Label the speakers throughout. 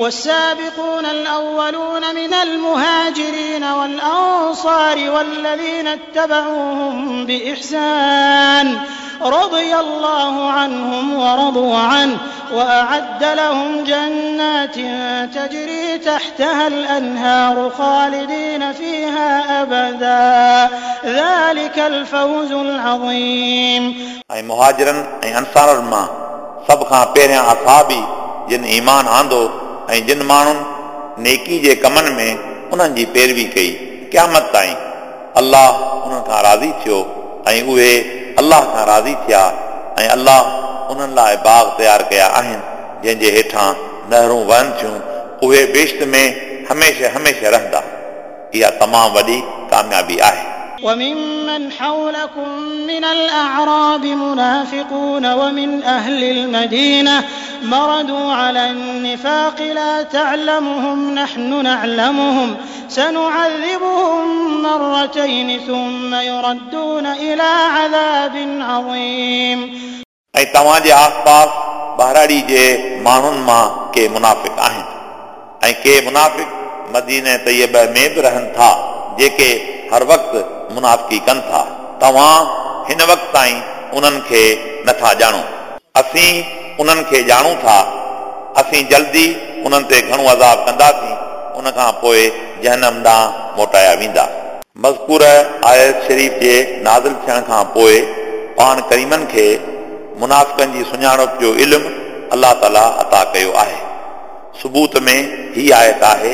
Speaker 1: والسابقون الأولون من المهاجرين والأنصار والذين اتبعوهم بإحسان رضي الله عنهم ورضوا عنه وأعد لهم جنات تجري تحتها الأنهار خالدين فيها أبدا ذلك الفوز العظيم
Speaker 2: ऐं मुहाजिरनि ऐं अंसारनि मां सभ खां पहिरियां असाबी जिन ईमान आंदो ۽ جن ماڻهن نيڪي جي ڪمن ۾ انهن جي پيروي ڪئي. قيامت تائين الله انهن کان راضي ٿيو ۽ اهي الله کان راضي ٿيا ۽ الله انهن لاءِ باغ تيار ڪيا آهن. جنهن جي هيٺان نهرون وهن ٿيون اهي بهشت ۾ هميشه هميشه رهندا. اها تمام وڏي ڪاميابي آهي
Speaker 1: وممن حولكم من الأعراب منافقون ومن أهل المدينة مردوا على النفاق لا تعلمهم نحن نعلمهم سنعذبهم مرتين ثم يردون إلى عذاب عظيم
Speaker 2: ऐं तव्हांजे आस पास बहराड़ी जे माण्हुनि मां के मुनाफ़िक आहिनि ऐं के मुनाफ़िक मदीन तयब में बि रहनि था जेके हर वक़्तु منافي ڪن ٿا. توهان هن وقت تائين انهن کي نٿا ڄاڻو. اسين انهن کي ڄاڻون ٿا. اسين جلدي انهن تي گهڻو عذاب ڪنداسين. ان کان پوءِ جهنم ڏانهن موٽايا ويندا. مذڪور آيت شريف جي نازل ٿيڻ کان پوءِ پاڻ ڪريمن کي منافقن جي سڃاڻپ جو علم الله تعاليٰ عطا ڪيو آهي. ثبوت ۾ هيءَ آيت آهي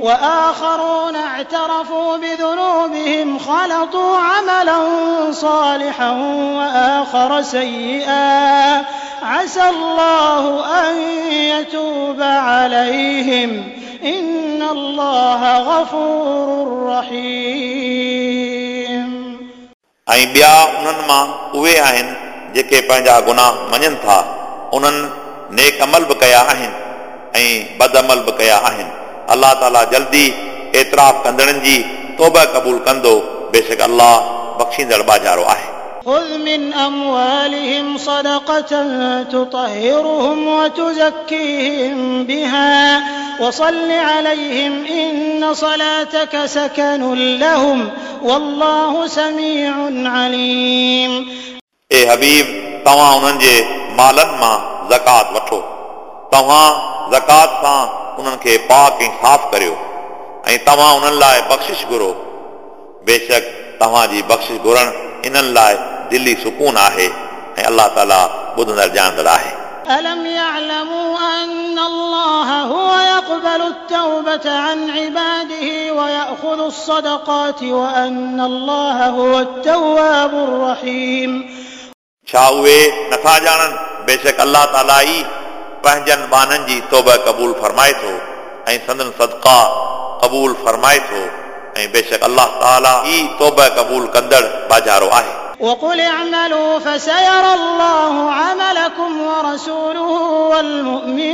Speaker 1: وآخرون اعترفوا بذنوبهم خلطوا عملا صالحا وآخر سيئا عسى الله أن يتوب عليهم إن الله غفور رحيم
Speaker 2: ऐं ॿिया उन्हनि मां उहे आहिनि जेके पंहिंजा गुनाह मञनि था उन्हनि नेक अमल बि कया आहिनि ऐं बद अमल बि कया आहिनि अलाह ताला जल्दी एतिराफ़ कंदड़नि जी तौब क़बूल कंदो बेशक अलाह बख़्शींदड़ बाजारो आहे
Speaker 1: خذ من أموالهم صدقة تطهرهم وتزكيهم بها وصل عليهم إن صلاتك سكن لهم والله سميع عليم
Speaker 2: اے حبیب तव्हां उन्हनि जे मालनि मां ज़कात वठो तव्हां ज़कात सां उन्हनि खे पाक ऐं साफ़ करियो ऐं तव्हां उन्हनि लाइ बख़्शिश घुरो बेशक तव्हांजी बख़्शिश घुरण इन्हनि लाइ दिली सुकून आहे ऐं अलाह ताला ॿुधंदड़ ॼाणंदड़ आहे
Speaker 1: ألم يعلموا أن الله هو يقبل التوبة عن عباده ويأخذ الصدقات وأن الله هو التواب الرحيم
Speaker 2: छा उहे नथा ॼाणनि बेशक अलाह ताला ई पंहिंजनि बाननि जी तौब क़बूल फरमाए थो ऐं संदन सदका क़बूल फरमाए थो ऐं बेशक अलाह ताला ई तौब क़बूल कंदड़ बाजारो आहे
Speaker 1: وقل اعملوا فسيرى الله عملكم ورسوله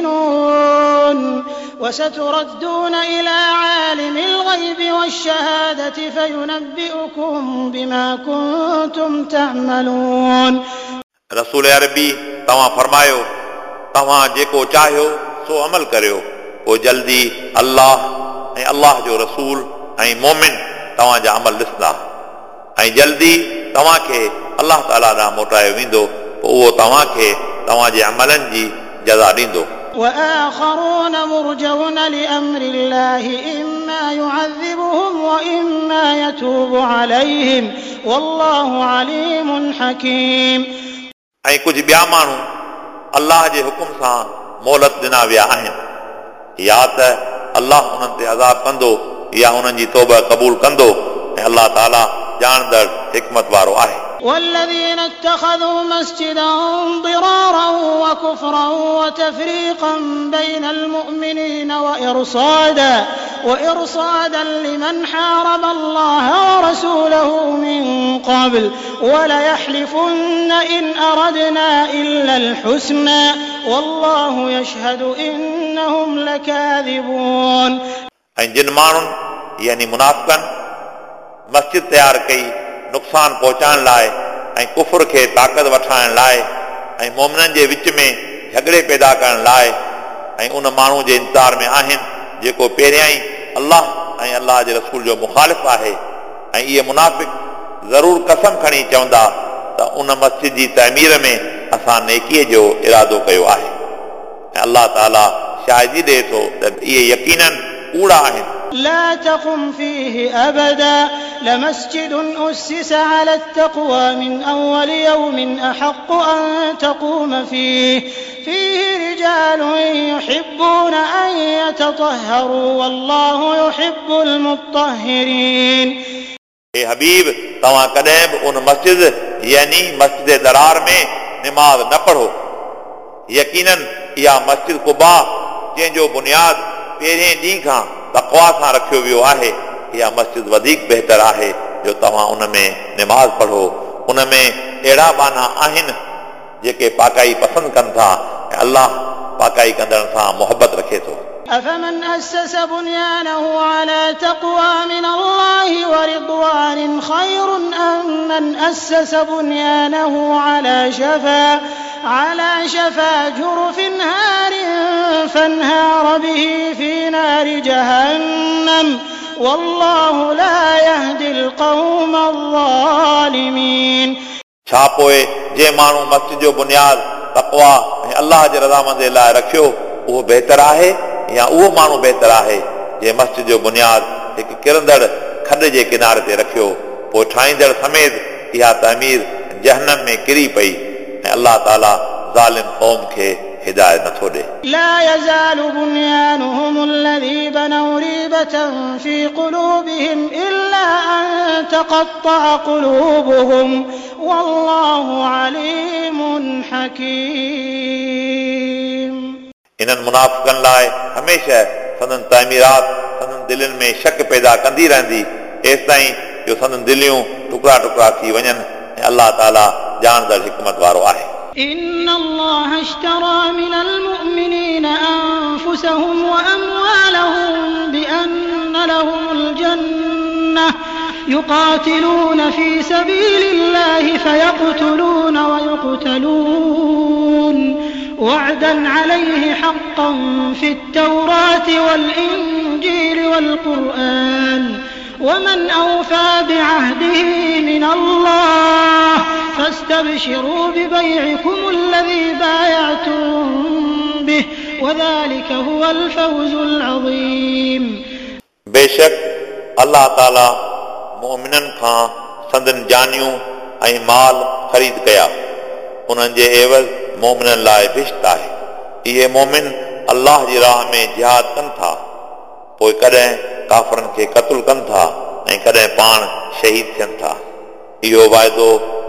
Speaker 1: والمؤمنون وستردون إلى عالم الغيب والشهادة فينبئكم بما كنتم تعملون
Speaker 2: रसूल अरबी तव्हां फरमायो तव्हां जेको चाहियो सो अमल करियो पोइ जल्दी अलाह ऐं अलाह जो रसूल ऐं मोमिन तव्हांजा अमल ॾिसंदा ऐं जल्दी तव्हांखे अलाह ताला ॾांहुं मोटायो वेंदो पोइ उहो तव्हांखे तव्हांजे अमलनि जी जज़ा ॾींदो
Speaker 1: وآخرون مرجون لأمر الله إما يعذبهم وإما يتوب عليهم والله عليم حكيم
Speaker 2: ऐं कुझु ॿिया माण्हू अलाह जे हुकुम सां मोहलत ॾिना विया आहिनि या त अलाह उन्हनि ते अज़ाब कंदो या उन्हनि जी तौब क़बूल कंदो ऐं अलाह ताला ॼाणंदड़ हिकमत वारो आहे
Speaker 1: والذين اتخذوا مسجدا ضرارا وكفرا وتفريقا بين المؤمنين وإرصادا وإرصادا لمن حارب الله ورسوله من قبل وليحلفن إن أردنا إلا الحسنى والله يشهد إنهم لكاذبون
Speaker 2: ऐं जिन माण्हुनि यानी मुनाफ़नि मस्जिद तयारु कई نقصان پهچائڻ لاءِ ۽ ڪفر کي طاقت وٺائڻ لاءِ ۽ مومنن جي وچ ۾ جهڳڙي پيدا ڪرڻ لاءِ ۽ ان ماڻهو جي انتظار ۾ آهن جيڪو پهريان ئي الله ۽ الله جي رسول جو مخالف آهي. ۽ اهي منافق ضرور قسم کڻي چوندا ته ان مسجد جي تعمير ۾ اسان نيڪيءَ جو ارادو ڪيو آهي. ۽ الله تعاليٰ شاهدي ڏئي ٿو ته اهي يڪينن कूड़ा आहिनि
Speaker 1: لا تقم فيه أبدا لمسجد أسس على التقوى من أول يوم أحق أن تقوم فيه فيه رجال يحبون أن يتطهروا والله يحب المطهرين
Speaker 2: हे हबीब तव्हां कॾहिं बि उन मस्जिद यानी मस्जिद दरार में निमाज़ न पढ़ो यकीनन इहा मस्जिद कुबा जंहिंजो बुनियाद पहिरें ॾींहं खां तकवा सां रखियो वियो आहे इहा मस्जिद वधीक बहितर आहे जो तव्हां उन में निमाज़ पढ़ो उन में अहिड़ा बाना आहिनि जेके पाकाई पसंदि कनि था ऐं अलाह पाकाई कंदड़ सां मुहबत रखे थो
Speaker 1: أفمن أسس بنيانه على تقوى من الله ورضوان خير أم من أسس بنيانه على شفا على شفا جرف هار فانهار به في نار جهنم والله لا يهدي القوم الظالمين
Speaker 2: छा पोइ जे माण्हू मस्जिद जो बुनियाद तकवा ऐं अलाह जे रज़ामंदे लाइ रखियो उहो बहितर आहे या उहो माण्हू बहितर आहे जे मस्जिद जो बुनियाद हिकु किरंदड़ खॾ जे किनारे ते रखियो पोइ ठाहींदड़ समेत इहा तमीर जहनम में किरी पई ऐं अलाह ताला ज़ालिम क़ौम खे हिदायत नथो ॾे
Speaker 1: لا يزال بنيانهم الذي بنوا ريبة في قلوبهم إلا أن تقطع قلوبهم والله عليم حكيم
Speaker 2: इन्हनि मुनाफ़िकनि लाइ हमेशह संदन तामीरात संदन दिलनि में शक पैदा कंदी रहंदी एसि ताईं जो संदन दिलियूं टुकड़ा टुकड़ा थी वञनि ऐं अलाह ताला ॼाणदड़ हिकमत वारो आहे
Speaker 1: إن الله اشترى من المؤمنين أنفسهم وأموالهم بأن لهم الجنة يقاتلون في سبيل الله فيقتلون ويقتلون وعدا عليه حقا في التوراة والإنجيل والقرآن ومن أوفى بعهده من الله فاستبشروا ببيعكم الذي بايعتم به وذلك هو الفوز العظيم
Speaker 2: बेशक अलाह ताला मोमिननि खां संदन जानियूं ऐं माल ख़रीद कया उन्हनि जे एवज़ मोमिननि लाइ भिष्ट आहे इहे मोमिन अलाह जी राह में जिहाद कनि था पोइ कॾहिं काफ़रनि खे क़तलु कनि था ऐं कॾहिं पाण शहीद थियनि था इहो वाइदो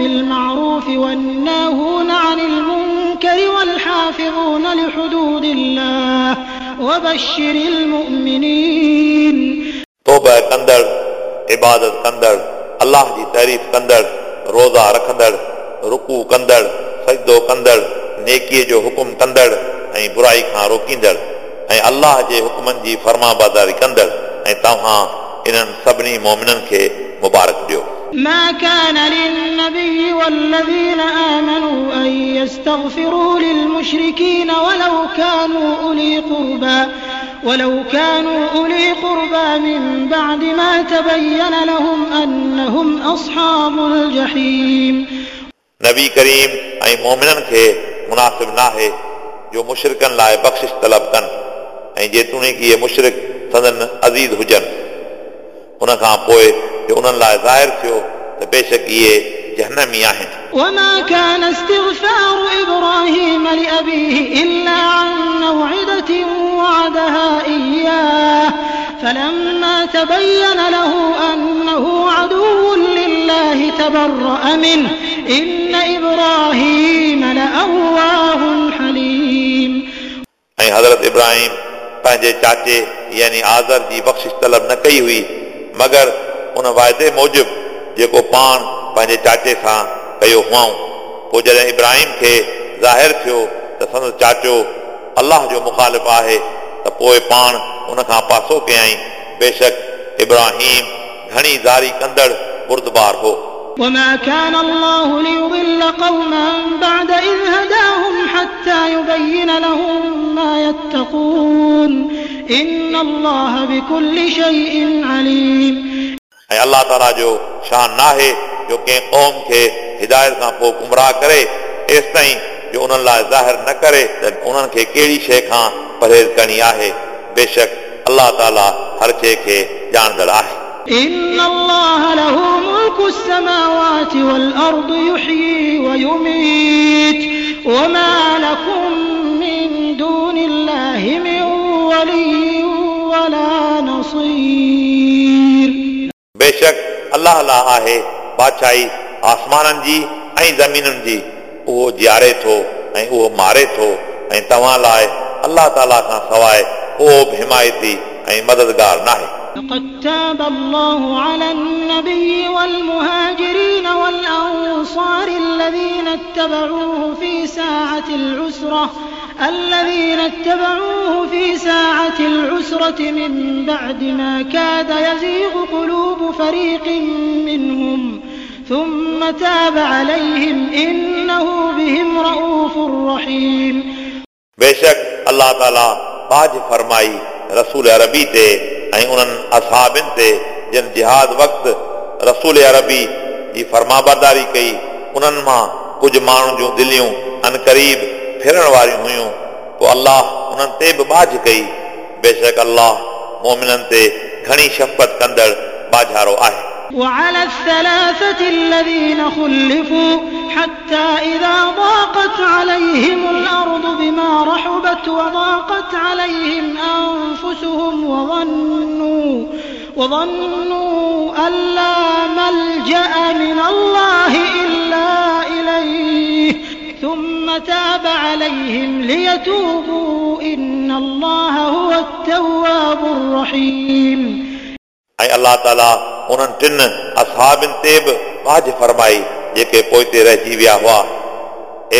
Speaker 1: بالمعروف والناهون عن المنكر والحافظون لحدود الله وبشر المؤمنين
Speaker 2: तोबा कंदड़ इबादत कंदड़ अलाह जी तारीफ़ कंदड़ रोज़ा रखंदड़ रुकू कंदड़ सजदो कंदड़ नेकीअ जो हुकुम कंदड़ ऐं बुराई खां रोकींदड़ ऐं अलाह जे हुकमनि जी फर्माबरदारी कंदड़ ऐं तव्हां इन्हनि सभिनी मोमिननि खे मुबारक ॾियो
Speaker 1: ما كان للنبي والذين آمنوا أن يستغفروا للمشركين ولو كانوا أولي قربى ولو كانوا أولي قربى من بعد ما تبين لهم أنهم أصحاب الجحيم
Speaker 2: नबी करीम ऐं मोमिननि खे मुनासिब नाहे जो मुशरिकनि लाइ बख़्शिश तलब कनि ऐं जेतोणीकि इहे मुशरिक संदन अज़ीज़ हुजनि उन खां पोइ जो उन्हनि लाइ ज़ाहिर थियो त बेशक इहे जहनमी आहिनि
Speaker 1: وما كان استغفار إبراهيم لأبيه إلا عن موعدة وعدها إياه فلما تبين له أنه عدو لله تبرأ منه إن إبراهيم لأواه حليم
Speaker 2: ऐं हज़रत इब्राहिम पंहिंजे चाचे यानी आज़र जी बख़्शिश तलब न कई हुई मगर उन वाइदे मूजिबि जेको पाण पंहिंजे चाचे सां कयो हुआऊं पोइ जॾहिं इब्राहिम खे ज़ाहिर थियो त संदसि चाचो अलाह जो मुखालिफ़ आहे त पोइ पाण उन खां पासो कयईं बेशक इब्राहिम घणी ज़ारी कंदड़ बुरदबार हो
Speaker 1: وما كان الله ليضل قوما بعد إذ هداهم حتى يبين لهم ما يتقون إن الله بكل شيء عليم
Speaker 2: ऐं अलाह ताला जो शान नाहे जो कंहिं क़ौम खे हिदायत खां पोइ गुमराह करे एसि ताईं जो उन्हनि लाइ ज़ाहिर न करे त उन्हनि खे कहिड़ी शइ खां परहेज़ करणी आहे बेशक अलाह ताला हर शइ खे ॼाणंदड़ आहे
Speaker 1: إن الله له ملك السماوات والأرض يحيي ويميت وما لكم من دون الله من ولي ولا نصير
Speaker 2: बेशक अलाह ला आहे बादशाही आसमाननि जी ऐं ज़मीनुनि जी उहो जीआरे थो ऐं उहो मारे थो ऐं तव्हां लाइ अलाह ताला खां सवाइ को बि हिमायती ऐं मददगार नाहे
Speaker 1: لقد تاب الله على النبي والمهاجرين والأنصار الذين اتبعوه في ساعة العسرة الذين اتبعوه في ساعة العسرة من بعد ما كاد يزيغ قلوب فريق منهم ثم تاب عليهم إنه بهم رؤوف رحيم
Speaker 2: बेशक अलाह ताला बाज फरमाई रसूल अरबी ते ऐं उन्हनि असहाबिन ते जिन जिहाद वक़्तु रसूल अरबी जी फरमाबरदारी कई उन्हनि मां कुझु माण्हुनि जूं दिलियूं अनक़रीब फिरण वारियूं हुयूं पोइ अलाह उन्हनि ते बि बाज कई बेशक अलाह मोमिननि ते घणी शफ़क़त कंदड़ बाझारो आहे
Speaker 1: وعلى الثلاثة الذين خلفوا حتى إذا ضاقت عليهم الأرض بما رحبت وضاقت عليهم أنفسهم وظنوا وظنوا أن لا ملجأ من الله إلا إليه ثم تاب عليهم ليتوبوا إن الله هو التواب الرحيم
Speaker 2: ऐं अलाह ताला उन्हनि टिन असहाबिन ते बि बाज फरमाई जेके पोइते रहिजी विया हुआ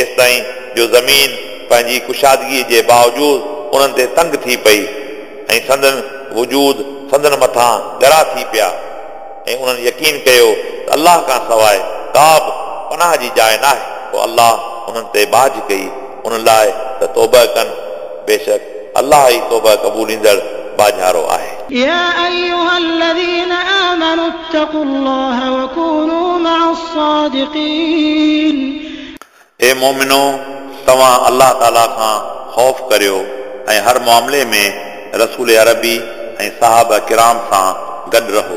Speaker 2: एसि ताईं जो ज़मीन पंहिंजी कुशादगीअ जे बावजूदि उन्हनि ते तंग थी पई ऐं संदन वजूद संदन मथां ॻरा थी पिया ऐं उन्हनि यकीन कयो त अलाह खां सवाइ का बि पनाह जी जाइ नाहे पोइ अलाह उन्हनि ते बाज कई उन लाइ त तौब कनि बेशक अलाह ई तौब क़बूलींदड़ बाझारो आहे
Speaker 1: يا أيها الذين آمنوا اتقوا الله وكونوا مع الصادقين
Speaker 2: ए मोमिनो तव्हां अलाह ताला खां ख़ौफ़ करियो ऐं हर मामले में रसूल अरबी ऐं साहब किराम सां गॾु रहो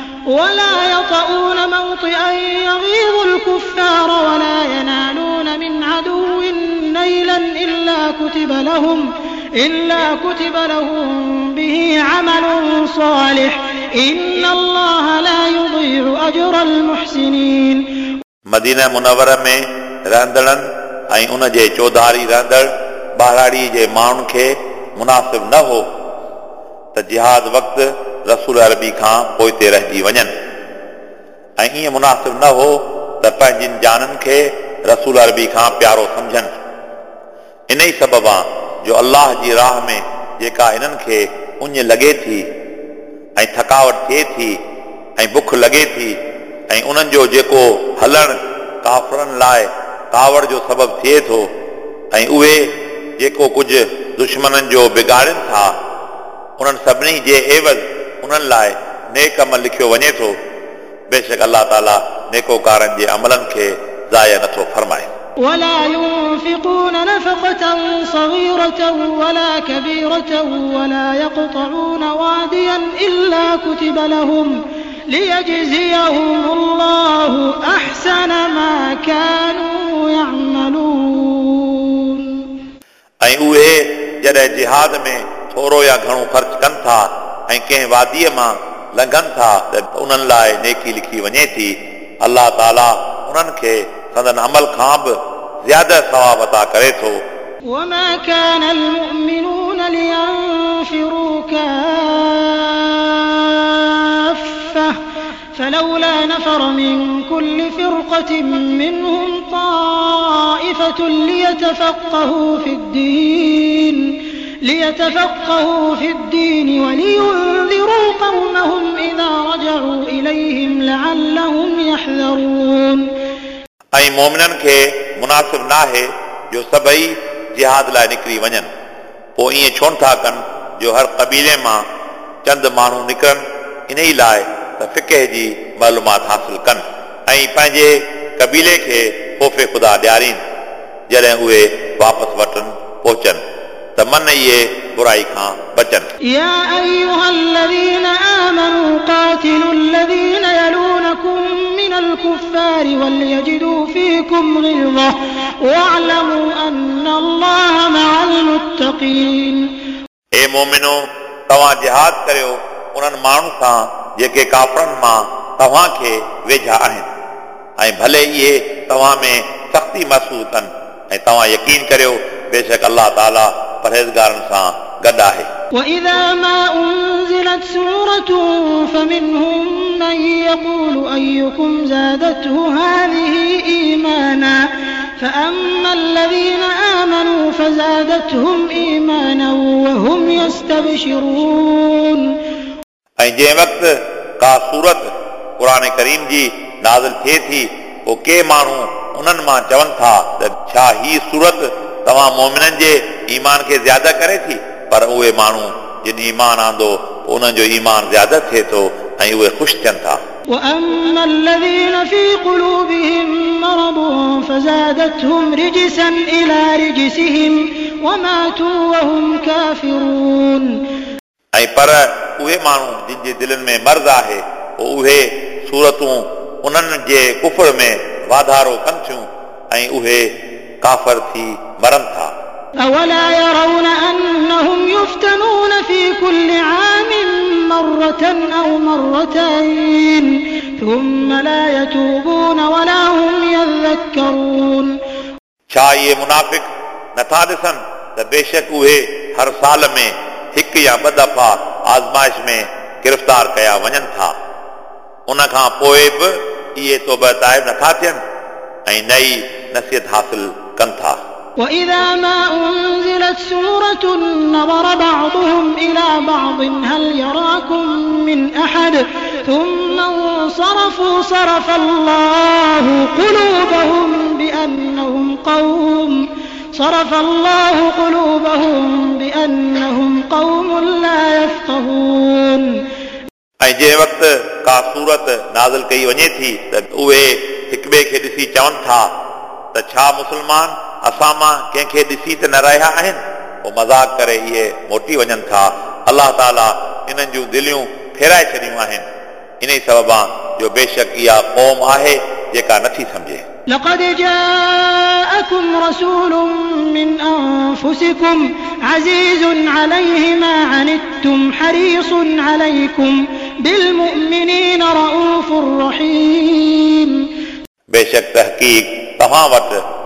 Speaker 1: ولا يطؤون موطئا يغيظ الكفار ولا ينالون من عدو نيلا إلا كتب لهم إلا كتب لهم به عمل صالح إن الله لا يضيع أجر المحسنين
Speaker 2: मदीना मुनवर में रहंदड़नि ऐं उन जे चौधारी रहंदड़ ॿाराड़ी जे माण्हुनि खे मुनासिब न हो ته جهاد وقت رسول عربي کان پوئتي رهجي وڃن. ۽ ائين مناسب نه هو ته پنهنجن جانن کي رسول عربي کان پيارو سمجهن. ان ئي سبب آهي جو الله جي راهه ۾ جيڪا انهن کي اڃ لڳي ٿي ۽ ٿڪاوٽ ٿئي ٿي ۽ بک لڳي ٿي ۽ انهن جو جيڪو هلڻ ڪافرن لاءِ ڪاوڙ جو سبب ٿئي ٿو ۽ اهي جيڪو ڪجهه دشمنن جو بگاڙن ٿا उन्हनि सभिनी जे एवज़ उन्हनि लाइ नेक अमल लिखियो वञे थो बेशक अलाह ताला नेकोकारनि जे अमलनि खे ज़ाया नथो फरमाए
Speaker 1: ولا ينفقون نفقة صغيرة ولا كبيرة ولا يقطعون واديا إلا كتب لهم ليجزيهم الله أحسن ما كانوا يعملون
Speaker 2: ऐं उहे जॾहिं जिहाद में थोरो या घणो ख़र्च कनि था ऐं कंहिं वादीअ मां लंघनि था त उन्हनि लाइ नेकी लिखी वञे थी अलाह ताला उन्हनि खे संदन अमल खां बि ज़्यादा सवाब अता करे थो
Speaker 1: وما كان المؤمنون لينفروا كافة فلولا نفر من كل فرقة منهم طائفة ليتفقهوا في الدين ليتفقهوا في الدين ولينذروا قومهم إذا رجعوا إليهم لعلهم يحذرون
Speaker 2: ऐं मोमिननि खे मुनासिब न आहे जो सभई जिहाद लाइ निकिरी वञनि पोइ ईअं छो था कनि जो हर कबीले मां चंद माण्हू निकिरनि इन ई लाइ त फ़िके जी मालूमात हासिल कनि ऐं पंहिंजे कबीले खे ख़ौफ़े ख़ुदा ॾियारीनि जॾहिं उहे वापसि वटनि पहुचनि त मन इहे बुराई खां बचनि
Speaker 1: يا أيها الذين آمنوا قاتلوا الذين يلونكم من الكفار وليجدوا فيكم غلظة واعلموا أن الله مع المتقين
Speaker 2: हे मोमिनो तव्हां जिहाद करियो उन्हनि माण्हुनि सां जेके काफ़रनि मां तव्हां खे वेझा आहिनि ऐं भले इहे तव्हां में सख़्ती महसूसु कनि ऐं तव्हां यकीन करियो बेशक अलाह ताला परहेज़गारनि सां गॾु आहे
Speaker 1: وإذا ما أنزلت سورة فمنهم من يقول أيكم زادته هذه إيمانا فأما الذين آمنوا فزادتهم إيمانا وهم يستبشرون
Speaker 2: ऐं जंहिं वक़्तु का सूरत क़ुर करीम जी नाज़िल थिए थी पोइ के माण्हू उन्हनि मां चवनि था त छा ही सूरत तव्हां मोमिननि जे ईमान खे ज़्यादा करे थी पर उहे माण्हू जिन ईमान आंदो पोइ उन्हनि जो ईमान ज़्यादा थिए थो ऐं उहे ख़ुशि थियनि था
Speaker 1: وأما الذين في قلوبهم مرض فزادتهم رجسا إلى رجسهم وماتوا وهم كافرون
Speaker 2: ऐं पर उहे माण्हू जिन जे दिलनि में मर्ज़ आहे पोइ उहे सूरतूं उन्हनि जे कुफर में वाधारो कनि थियूं ऐं उहे काफ़र थी मरनि था
Speaker 1: أولا يرون أنهم يفتنون في كل عام مرة أو مرتين ثم لا يتوبون ولا هم يذكرون
Speaker 2: छा इहे मुनाफ़िक नथा ॾिसनि त बेशक उहे हर साल में हिकु या ॿ दफ़ा आज़माइश में गिरफ़्तार कया वञनि था उन खां पोइ बि इहे तौब ताइब नथा थियनि ऐं नई नसीहत हासिल कनि था
Speaker 1: وإذا ما أنزلت سورة نظر بعضهم إلى بعض هل يراكم من أحد ثم انصرفوا صرف الله قلوبهم بأنهم قوم صرف الله قلوبهم بأنهم قوم لا يفقهون
Speaker 2: ऐं जंहिं वक़्तु का सूरत नाज़िल कई वञे थी त उहे हिक ॿिए खे ॾिसी चवनि था त छा मुस्लमान असां मां कंहिंखे ॾिसी त न रहिया आहिनि पोइ मज़ाक करे इहे मोटी वञनि था अलाह ताला इन्हनि जूं दिलियूं फेराए छॾियूं आहिनि इन ई सबबा जो बेशक इहा क़ौम आहे जेका नथी सम्झे
Speaker 1: لقد جاءكم رسول من أنفسكم عزيز عليه ما عنتم حريص عليكم بالمؤمنين رؤوف رحيم
Speaker 2: बेशक तहक़ीक़ तव्हां वटि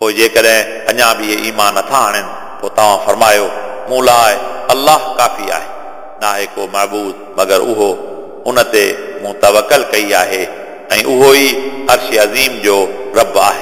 Speaker 2: پوءِ جيڪڏهن اڃا به اهي ايمان نٿا آڻن پوءِ توهان فرمايو مون لاءِ الله ڪافي آهي. نه آهي ڪو مهبود مگر اهو ان تي مون توڪل ڪئي آهي ۽ اهو ئي عرش عظيم جو رب آهي